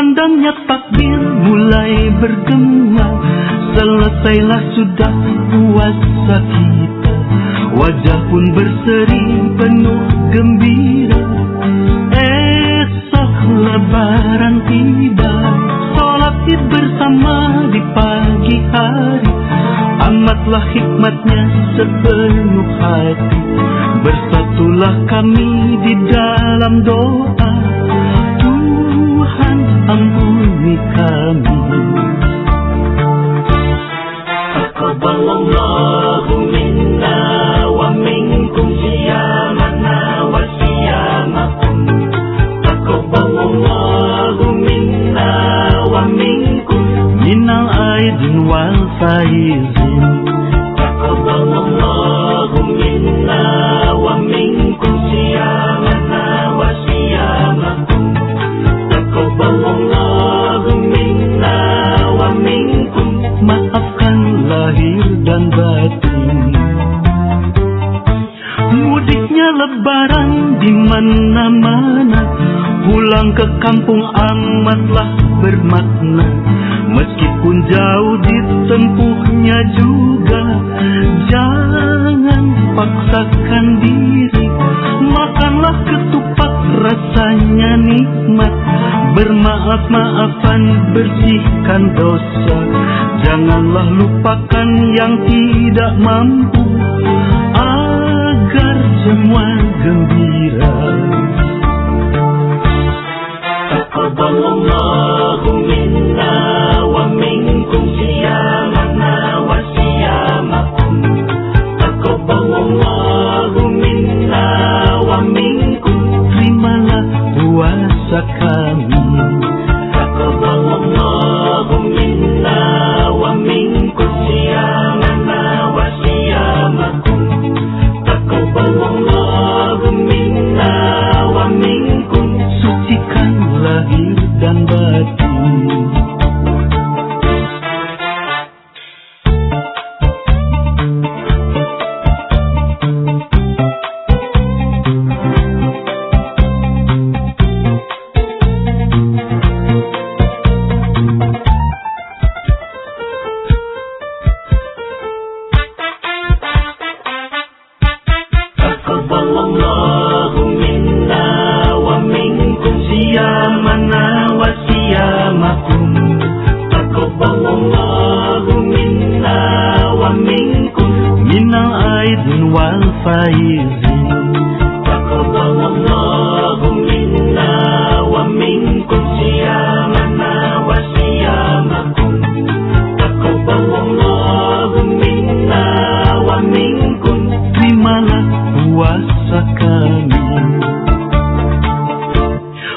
Kumandangnya takbir mulai bergema. Selesailah sudah puasa kita. Wajah pun berseri penuh gembira. Esok lebaran tiba. Sholat id bersama di pagi hari. Amatlah hikmatnya sepenuh hati. Bersatulah kami di dalam doa is Pulang ke kampung amatlah bermakna. Meskipun jauh ditempuhnya juga Jangan paksakan diri. Makanlah ketupat rasanya nikmat. Bermaaf-maafan bersihkan dosa. Janganlah lupakan yang tidak mampu. Agar semua gembira puasa kami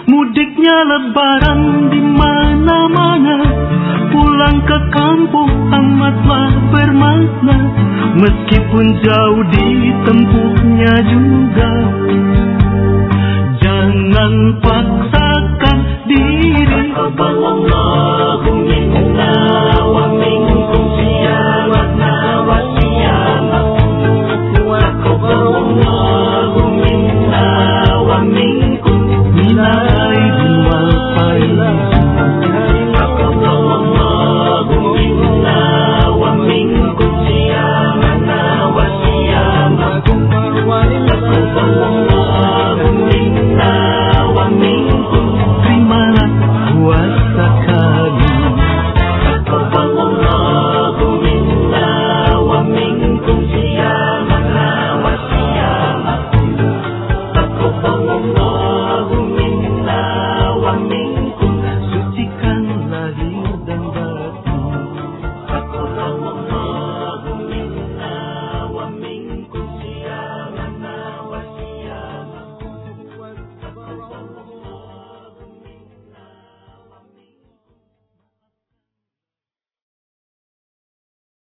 Mudiknya lebaran kampung amatlah bermakna. Meskipun jauh ditempuhnya juga. Jangan paksakan diri